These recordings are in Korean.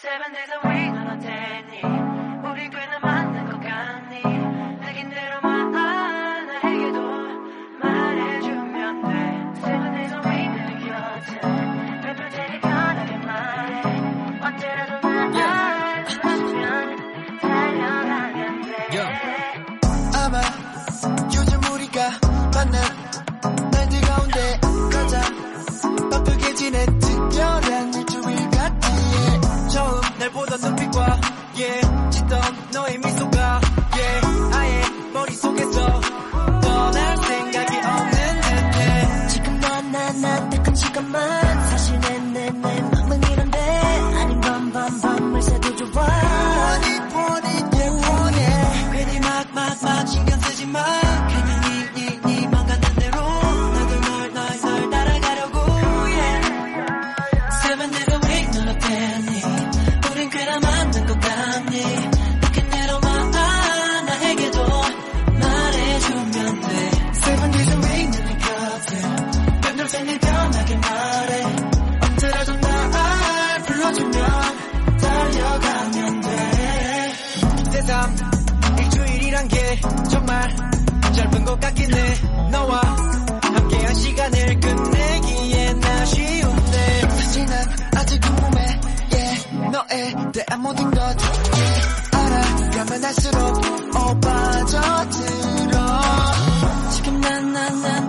Seven days a week a day. 정말 짧은 것 같긴 해 너와 함께한 시간을 끝내기엔 아쉬운데 사진은 아직 궁금해 yeah. 너에 대한 모든 것 yeah. 알아가면 할수록 어 빠져들어 지금 난난난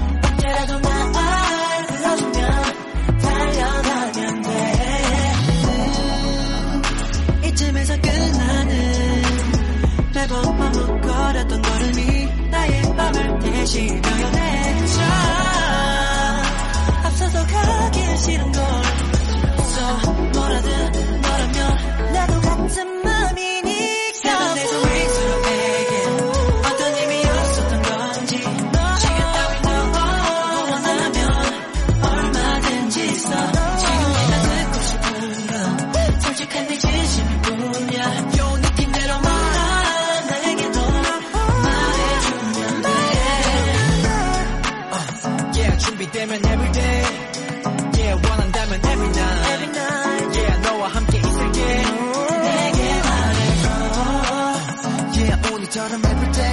버렸던 걸음이 나의 밤을 대신 변해 got him every day.